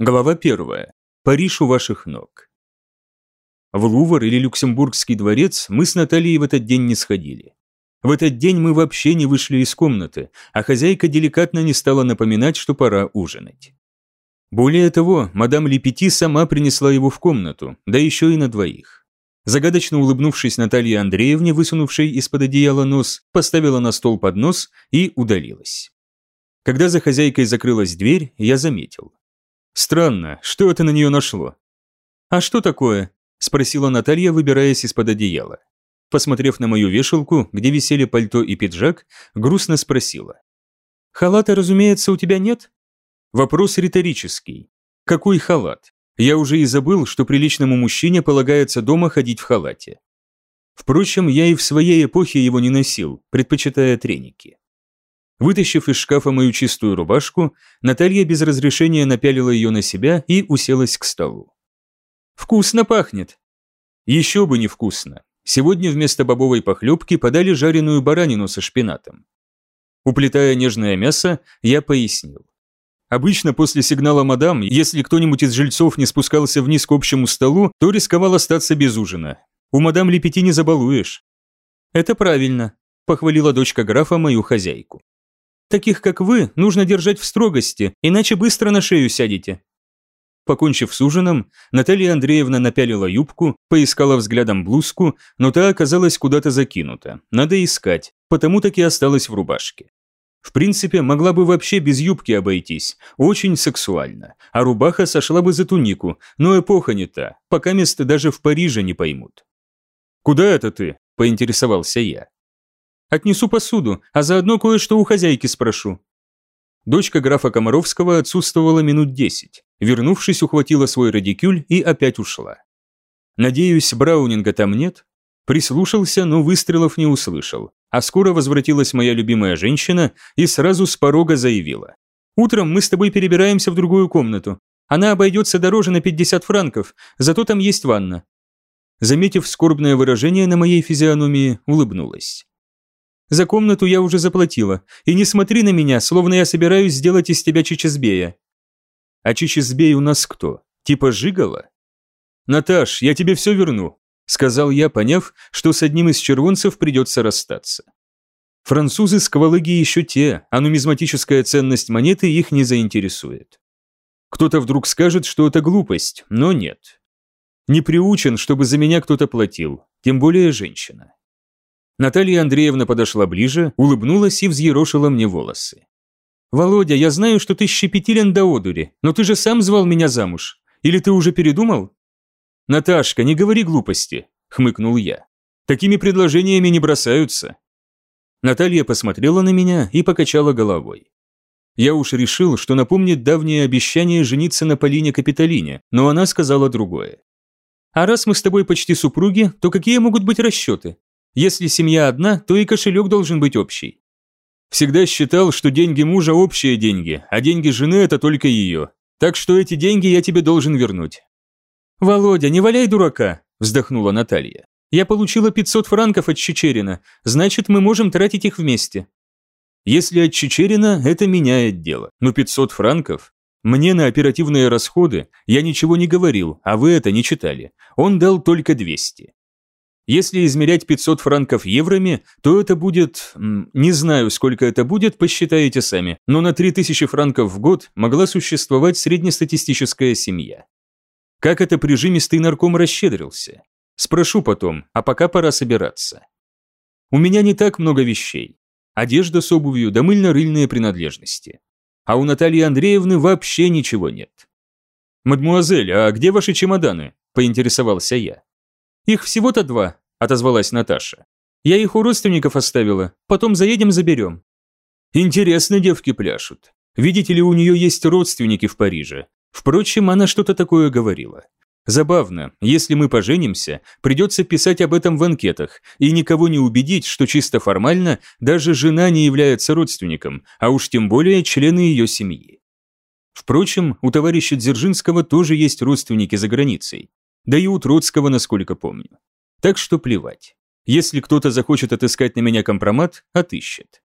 Глава первая. Париж у ваших ног. В Лувр или Люксембургский дворец мы с Натальей в этот день не сходили. В этот день мы вообще не вышли из комнаты, а хозяйка деликатно не стала напоминать, что пора ужинать. Более того, мадам Лепети сама принесла его в комнату, да еще и на двоих. Загадочно улыбнувшись Наталье Андреевне, высунувшей из-под одеяла нос, поставила на стол поднос и удалилась. Когда за хозяйкой закрылась дверь, я заметил. Странно, что это на нее нашло? А что такое? Спросила Наталья, выбираясь из-под одеяла. Посмотрев на мою вешалку, где висели пальто и пиджак, грустно спросила. «Халата, разумеется, у тебя нет?» Вопрос риторический. Какой халат? Я уже и забыл, что приличному мужчине полагается дома ходить в халате. Впрочем, я и в своей эпохе его не носил, предпочитая треники. Вытащив из шкафа мою чистую рубашку, Наталья без разрешения напялила ее на себя и уселась к столу. «Вкусно пахнет!» «Еще бы не вкусно. Сегодня вместо бобовой похлебки подали жареную баранину со шпинатом. Уплетая нежное мясо, я пояснил. Обычно после сигнала мадам, если кто-нибудь из жильцов не спускался вниз к общему столу, то рисковал остаться без ужина. У мадам Лепети не забалуешь. «Это правильно», – похвалила дочка графа мою хозяйку. Таких, как вы, нужно держать в строгости, иначе быстро на шею сядете». Покончив с ужином, Наталья Андреевна напялила юбку, поискала взглядом блузку, но та оказалась куда-то закинута. Надо искать, потому так и осталась в рубашке. В принципе, могла бы вообще без юбки обойтись, очень сексуально, а рубаха сошла бы за тунику, но эпоха не та, пока место даже в Париже не поймут. «Куда это ты?» – поинтересовался я. Отнесу посуду, а заодно кое-что у хозяйки спрошу». Дочка графа Комаровского отсутствовала минут десять. Вернувшись, ухватила свой радикюль и опять ушла. Надеюсь, Браунинга там нет? Прислушался, но выстрелов не услышал. А скоро возвратилась моя любимая женщина и сразу с порога заявила. «Утром мы с тобой перебираемся в другую комнату. Она обойдется дороже на 50 франков, зато там есть ванна». Заметив скорбное выражение на моей физиономии, улыбнулась. За комнату я уже заплатила, и не смотри на меня, словно я собираюсь сделать из тебя Чичизбея». «А Чичизбей у нас кто? Типа Жигала?» «Наташ, я тебе все верну», – сказал я, поняв, что с одним из червонцев придется расстаться. Французы сквалыги еще те, а нумизматическая ценность монеты их не заинтересует. Кто-то вдруг скажет, что это глупость, но нет. Не приучен, чтобы за меня кто-то платил, тем более женщина. Наталья Андреевна подошла ближе, улыбнулась и взъерошила мне волосы. «Володя, я знаю, что ты щепетилен до одури, но ты же сам звал меня замуж. Или ты уже передумал?» «Наташка, не говори глупости», – хмыкнул я. «Такими предложениями не бросаются». Наталья посмотрела на меня и покачала головой. Я уж решил, что напомнит давнее обещание жениться на Полине Капитолине, но она сказала другое. «А раз мы с тобой почти супруги, то какие могут быть расчеты? Если семья одна, то и кошелек должен быть общий. Всегда считал, что деньги мужа – общие деньги, а деньги жены – это только ее. Так что эти деньги я тебе должен вернуть». «Володя, не валяй дурака», – вздохнула Наталья. «Я получила 500 франков от Чечерина, значит, мы можем тратить их вместе». Если от Чечерина, это меняет дело. Но 500 франков? Мне на оперативные расходы я ничего не говорил, а вы это не читали. Он дал только 200. Если измерять 500 франков евроми, то это будет... Не знаю, сколько это будет, посчитаете сами, но на 3000 франков в год могла существовать среднестатистическая семья. Как это прижимистый нарком расщедрился? Спрошу потом, а пока пора собираться. У меня не так много вещей. Одежда с обувью да мыльно-рыльные принадлежности. А у Натальи Андреевны вообще ничего нет. «Мадмуазель, а где ваши чемоданы?» – поинтересовался я. «Их всего-то два», – отозвалась Наташа. «Я их у родственников оставила, потом заедем заберем». «Интересно девки пляшут. Видите ли, у нее есть родственники в Париже. Впрочем, она что-то такое говорила. Забавно, если мы поженимся, придется писать об этом в анкетах и никого не убедить, что чисто формально даже жена не является родственником, а уж тем более члены ее семьи. Впрочем, у товарища Дзержинского тоже есть родственники за границей да и у Троцкого, насколько помню. Так что плевать. Если кто-то захочет отыскать на меня компромат, отыщет.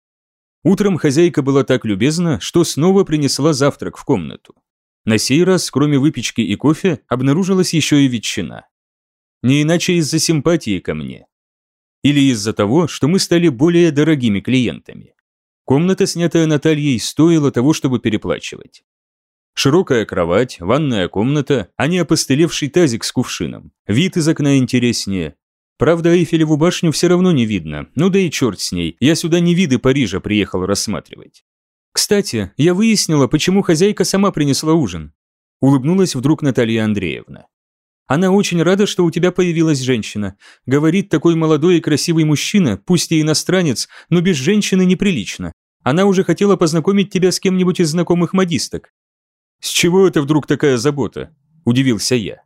Утром хозяйка была так любезна, что снова принесла завтрак в комнату. На сей раз, кроме выпечки и кофе, обнаружилась еще и ветчина. Не иначе из-за симпатии ко мне. Или из-за того, что мы стали более дорогими клиентами. Комната, снятая Натальей, стоила того, чтобы переплачивать. Широкая кровать, ванная комната, а не опостылевший тазик с кувшином. Вид из окна интереснее. Правда, Эйфелеву башню все равно не видно, ну да и черт с ней, я сюда не виды Парижа приехал рассматривать. Кстати, я выяснила, почему хозяйка сама принесла ужин. Улыбнулась вдруг Наталья Андреевна. Она очень рада, что у тебя появилась женщина. Говорит, такой молодой и красивый мужчина, пусть и иностранец, но без женщины неприлично. Она уже хотела познакомить тебя с кем-нибудь из знакомых модисток. «С чего это вдруг такая забота?» – удивился я.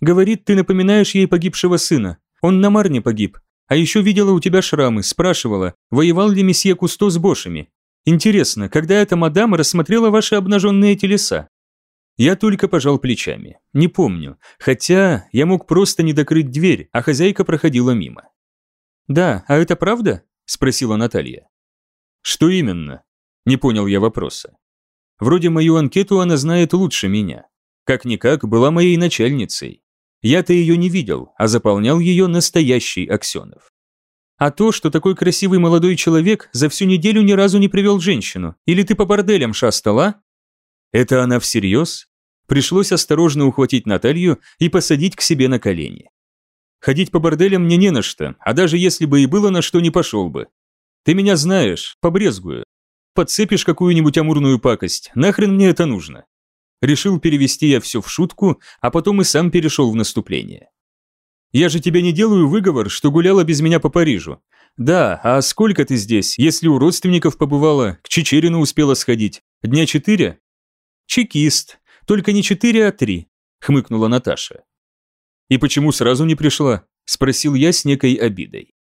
«Говорит, ты напоминаешь ей погибшего сына. Он на Марне погиб. А еще видела у тебя шрамы, спрашивала, воевал ли месье Кусто с Бошами. Интересно, когда эта мадам рассмотрела ваши обнаженные телеса?» Я только пожал плечами. Не помню. Хотя я мог просто не докрыть дверь, а хозяйка проходила мимо. «Да, а это правда?» – спросила Наталья. «Что именно?» – не понял я вопроса. Вроде мою анкету она знает лучше меня. Как-никак была моей начальницей. Я-то ее не видел, а заполнял ее настоящий Аксенов. А то, что такой красивый молодой человек за всю неделю ни разу не привел женщину, или ты по борделям шастала? Это она всерьез? Пришлось осторожно ухватить Наталью и посадить к себе на колени. Ходить по борделям мне не на что, а даже если бы и было на что, не пошел бы. Ты меня знаешь, побрезгую подцепишь какую-нибудь амурную пакость, нахрен мне это нужно? Решил перевести я все в шутку, а потом и сам перешел в наступление. Я же тебе не делаю выговор, что гуляла без меня по Парижу. Да, а сколько ты здесь, если у родственников побывала, к Чечерину успела сходить? Дня четыре? Чекист. Только не четыре, а три, хмыкнула Наташа. И почему сразу не пришла? Спросил я с некой обидой.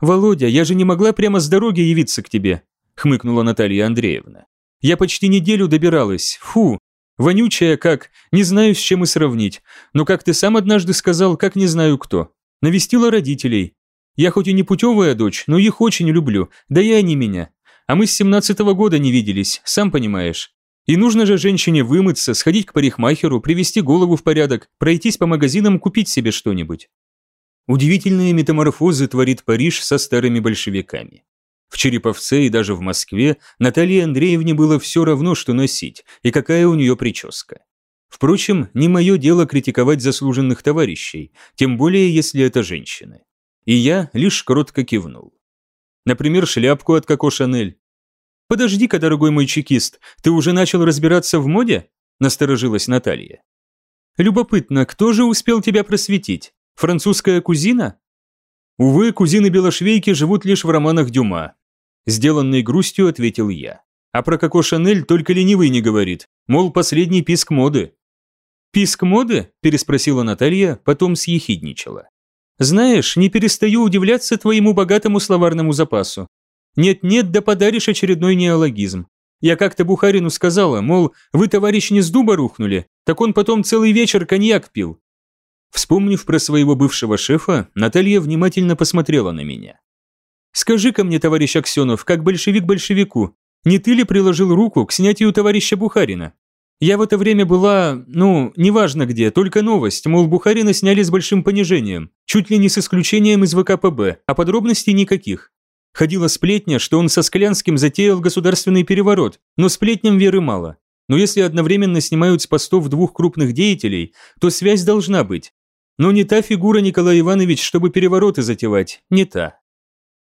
Володя, я же не могла прямо с дороги явиться к тебе хмыкнула Наталья Андреевна. Я почти неделю добиралась. Фу, вонючая как, не знаю, с чем и сравнить. Но как ты сам однажды сказал, как не знаю кто. Навестила родителей. Я хоть и не путевая дочь, но их очень люблю, да и они меня. А мы с семнадцатого года не виделись, сам понимаешь. И нужно же женщине вымыться, сходить к парикмахеру, привести голову в порядок, пройтись по магазинам, купить себе что-нибудь. Удивительные метаморфозы творит Париж со старыми большевиками. В Череповце и даже в Москве Наталье Андреевне было все равно, что носить и какая у нее прическа. Впрочем, не мое дело критиковать заслуженных товарищей, тем более, если это женщины. И я лишь кротко кивнул. Например, шляпку от Коко Шанель. «Подожди-ка, дорогой мой чекист, ты уже начал разбираться в моде?» – насторожилась Наталья. «Любопытно, кто же успел тебя просветить? Французская кузина?» Увы, кузины Белошвейки живут лишь в романах Дюма. Сделанной грустью ответил я. А про Коко Шанель только ленивый не говорит. Мол, последний писк моды. «Писк моды?» – переспросила Наталья, потом съехидничала. «Знаешь, не перестаю удивляться твоему богатому словарному запасу. Нет-нет, да подаришь очередной неологизм. Я как-то Бухарину сказала, мол, вы, товарищ, не с дуба рухнули, так он потом целый вечер коньяк пил. Вспомнив про своего бывшего шефа, Наталья внимательно посмотрела на меня. «Скажи-ка мне, товарищ Аксенов, как большевик большевику, не ты ли приложил руку к снятию товарища Бухарина? Я в это время была, ну, неважно где, только новость, мол, Бухарина сняли с большим понижением, чуть ли не с исключением из ВКПБ, а подробностей никаких. Ходила сплетня, что он со Склянским затеял государственный переворот, но сплетням веры мало. Но если одновременно снимают с постов двух крупных деятелей, то связь должна быть. Но не та фигура Николай Иванович, чтобы перевороты затевать, не та.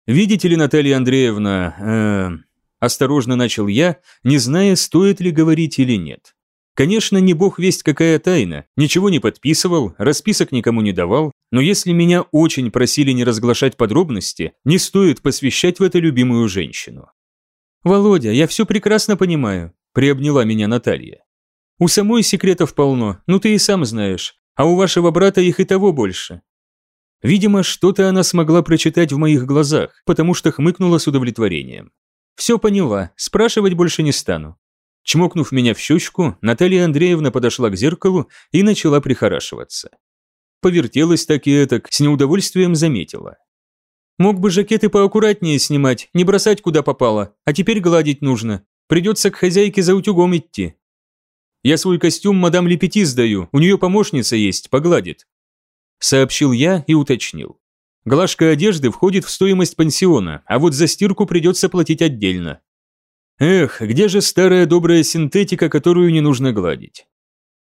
Видите ли, Наталья Андреевна, э, осторожно начал я, не зная, стоит ли говорить или нет. Конечно, не бог весть какая тайна, ничего не подписывал, расписок никому не давал, но если меня очень просили не разглашать подробности, не стоит посвящать в это любимую женщину. «Володя, я все прекрасно понимаю», – приобняла меня Наталья. «У самой секретов полно, ну ты и сам знаешь а у вашего брата их и того больше». Видимо, что-то она смогла прочитать в моих глазах, потому что хмыкнула с удовлетворением. «Все поняла, спрашивать больше не стану». Чмокнув меня в щечку, Наталья Андреевна подошла к зеркалу и начала прихорашиваться. Повертелась так и этак, с неудовольствием заметила. «Мог бы жакеты поаккуратнее снимать, не бросать куда попало, а теперь гладить нужно. Придется к хозяйке за утюгом идти». Я свой костюм мадам Лепети сдаю, у нее помощница есть, погладит. Сообщил я и уточнил. Глажка одежды входит в стоимость пансиона, а вот за стирку придется платить отдельно. Эх, где же старая добрая синтетика, которую не нужно гладить?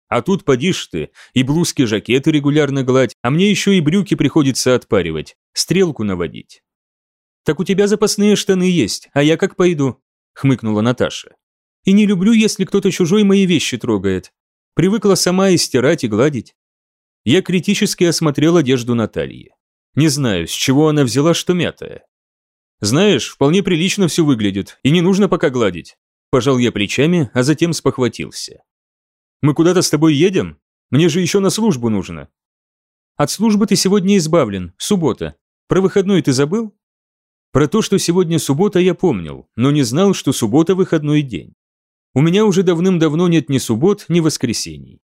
А тут подишь ты, и блузки-жакеты регулярно гладь, а мне еще и брюки приходится отпаривать, стрелку наводить. «Так у тебя запасные штаны есть, а я как пойду?» – хмыкнула Наташа. «И не люблю, если кто-то чужой мои вещи трогает. Привыкла сама и стирать, и гладить». Я критически осмотрел одежду Натальи. Не знаю, с чего она взяла, что мятая. «Знаешь, вполне прилично все выглядит, и не нужно пока гладить». Пожал я плечами, а затем спохватился. «Мы куда-то с тобой едем? Мне же еще на службу нужно». «От службы ты сегодня избавлен, суббота. Про выходной ты забыл?» Про то, что сегодня суббота, я помнил, но не знал, что суббота – выходной день. У меня уже давным-давно нет ни суббот, ни воскресений.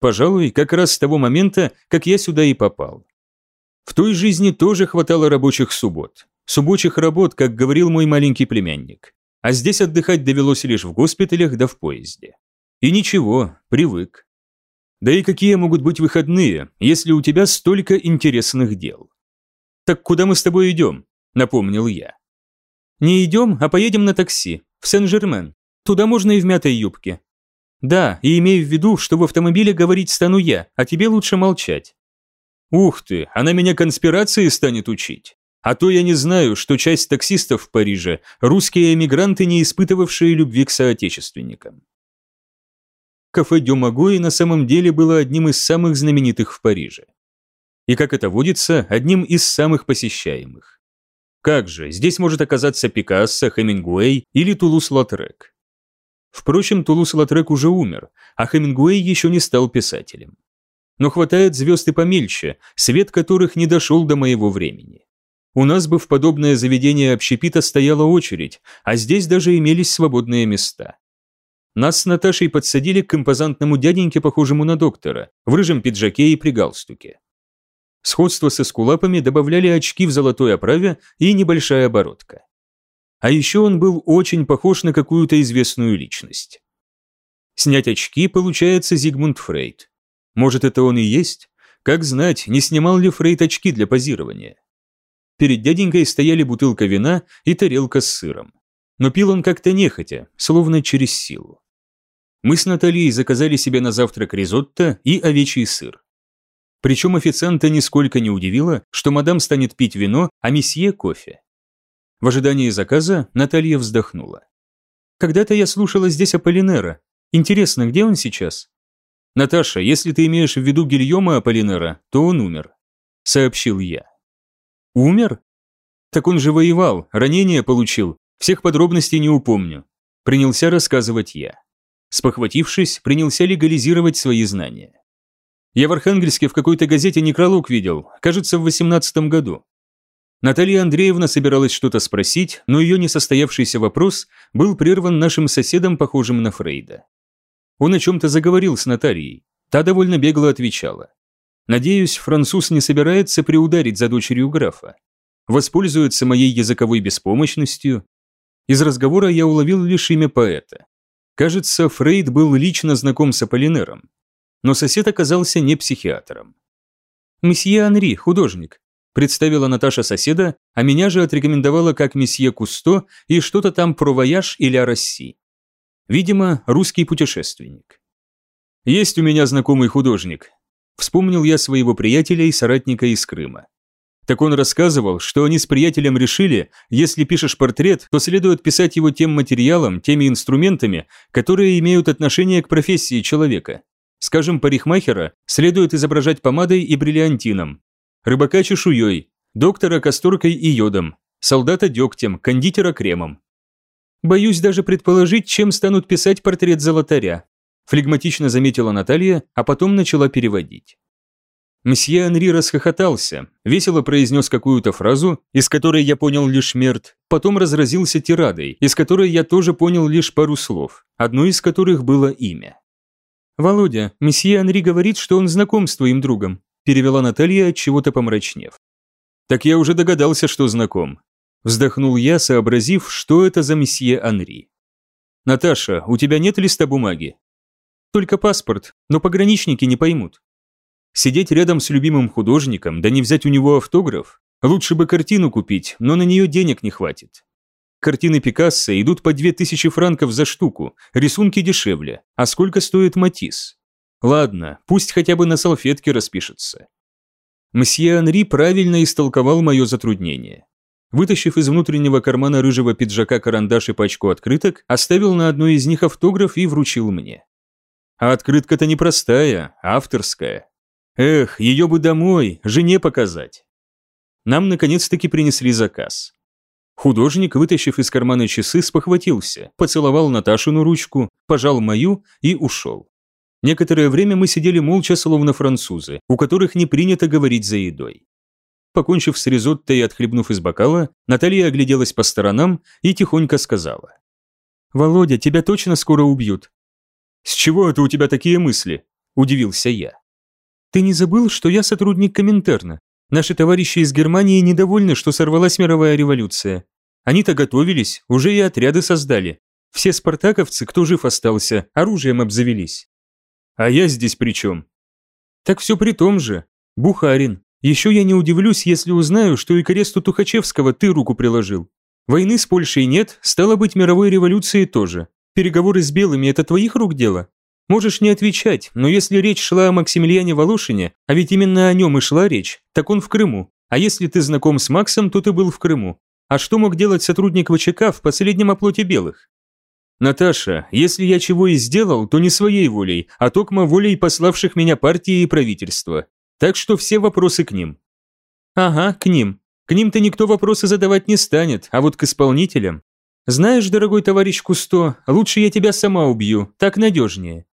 Пожалуй, как раз с того момента, как я сюда и попал. В той жизни тоже хватало рабочих суббот. Субботних работ, как говорил мой маленький племянник. А здесь отдыхать довелось лишь в госпиталях да в поезде. И ничего, привык. Да и какие могут быть выходные, если у тебя столько интересных дел? Так куда мы с тобой идем? – напомнил я. «Не идем, а поедем на такси, в Сен-Жермен. Туда можно и в мятой юбке». «Да, и имею в виду, что в автомобиле говорить стану я, а тебе лучше молчать». «Ух ты, она меня конспирации станет учить. А то я не знаю, что часть таксистов в Париже – русские эмигранты, не испытывавшие любви к соотечественникам». Кафе Дю Магои на самом деле было одним из самых знаменитых в Париже. И, как это водится, одним из самых посещаемых. Как же, здесь может оказаться Пикассо, Хемингуэй или Тулуз-Лотрек. Впрочем, Тулуз-Лотрек уже умер, а Хемингуэй еще не стал писателем. Но хватает звезд и помельче, свет которых не дошел до моего времени. У нас бы в подобное заведение общепита стояла очередь, а здесь даже имелись свободные места. Нас с Наташей подсадили к импозантному дяденьке, похожему на доктора, в рыжем пиджаке и при галстуке. Сходство с эскулапами добавляли очки в золотой оправе и небольшая оборотка. А еще он был очень похож на какую-то известную личность. Снять очки получается Зигмунд Фрейд. Может, это он и есть? Как знать, не снимал ли Фрейд очки для позирования? Перед дяденькой стояли бутылка вина и тарелка с сыром. Но пил он как-то нехотя, словно через силу. Мы с Натальей заказали себе на завтрак ризотто и овечий сыр. Причем официанта нисколько не удивило, что мадам станет пить вино, а месье – кофе. В ожидании заказа Наталья вздохнула. «Когда-то я слушала здесь Аполлинера. Интересно, где он сейчас?» «Наташа, если ты имеешь в виду Гильома Аполлинера, то он умер», – сообщил я. «Умер? Так он же воевал, ранение получил, всех подробностей не упомню», – принялся рассказывать я. Спохватившись, принялся легализировать свои знания. Я в Архангельске в какой-то газете некролог видел, кажется, в восемнадцатом году. Наталья Андреевна собиралась что-то спросить, но ее несостоявшийся вопрос был прерван нашим соседом, похожим на Фрейда. Он о чем-то заговорил с Натальей. Та довольно бегло отвечала. «Надеюсь, француз не собирается приударить за дочерью графа. Воспользуется моей языковой беспомощностью». Из разговора я уловил лишь имя поэта. Кажется, Фрейд был лично знаком с Аполлинером, но сосед оказался не психиатром. «Месье Анри, художник», – представила Наташа соседа, а меня же отрекомендовала как месье Кусто и что-то там про вояжёр о России. Видимо, русский путешественник. «Есть у меня знакомый художник», – вспомнил я своего приятеля и соратника из Крыма. Так он рассказывал, что они с приятелем решили, если пишешь портрет, то следует писать его тем материалом, теми инструментами, которые имеют отношение к профессии человека. Скажем, парикмахера следует изображать помадой и бриллиантином, рыбака чешуей, доктора касторкой и йодом, солдата дегтем, кондитера кремом. Боюсь даже предположить, чем станут писать портрет золотаря, флегматично заметила Наталья, а потом начала переводить. Мсье Анри расхохотался, весело произнес какую-то фразу, из которой я понял лишь мерт, потом разразился тирадой, из которой я тоже понял лишь пару слов, одно из которых было имя. «Володя, месье Анри говорит, что он знаком с твоим другом», перевела Наталья, от чего-то помрачнев. «Так я уже догадался, что знаком», вздохнул я, сообразив, что это за месье Анри. «Наташа, у тебя нет листа бумаги?» Только паспорт, но пограничники не поймут. Сидеть рядом с любимым художником, да не взять у него автограф? Лучше бы картину купить, но на нее денег не хватит. Картины Пикассо идут по 2000 франков за штуку, рисунки дешевле. А сколько стоит Матисс? Ладно, пусть хотя бы на салфетке распишется. Мсье Анри правильно истолковал мое затруднение. Вытащив из внутреннего кармана рыжего пиджака карандаш и пачку открыток, оставил на одной из них автограф и вручил мне. А открытка-то непростая, авторская. Эх, ее бы домой, жене показать. Нам наконец-таки принесли заказ. Художник, вытащив из кармана часы, спохватился, поцеловал Наташину ручку, пожал мою и ушел. Некоторое время мы сидели молча, словно французы, у которых не принято говорить за едой. Покончив с ризотто и отхлебнув из бокала, Наталья огляделась по сторонам и тихонько сказала. «Володя, тебя точно скоро убьют». «С чего это у тебя такие мысли?» – удивился я. «Ты не забыл, что я сотрудник Коминтерна? Наши товарищи из Германии недовольны, что сорвалась мировая революция. Они-то готовились, уже и отряды создали. Все спартаковцы, кто жив остался, оружием обзавелись. А я здесь при чем? Так все при том же. Бухарин, еще я не удивлюсь, если узнаю, что и к аресту Тухачевского ты руку приложил. Войны с Польшей нет, стало быть, мировой революции тоже. Переговоры с белыми – это твоих рук дело? Можешь не отвечать, но если речь шла о Максимилиане Волошине, а ведь именно о нем и шла речь, так он в Крыму. А если ты знаком с Максом, то ты был в Крыму. А что мог делать сотрудник ВЧК в последнем оплоте белых? Наташа, если я чего и сделал, то не своей волей, а токмо волей пославших меня партии и правительства. Так что все вопросы к ним. Ага, к ним. К ним-то никто вопросы задавать не станет, а вот к исполнителям. Знаешь, дорогой товарищ Кусто, лучше я тебя сама убью, так надежнее.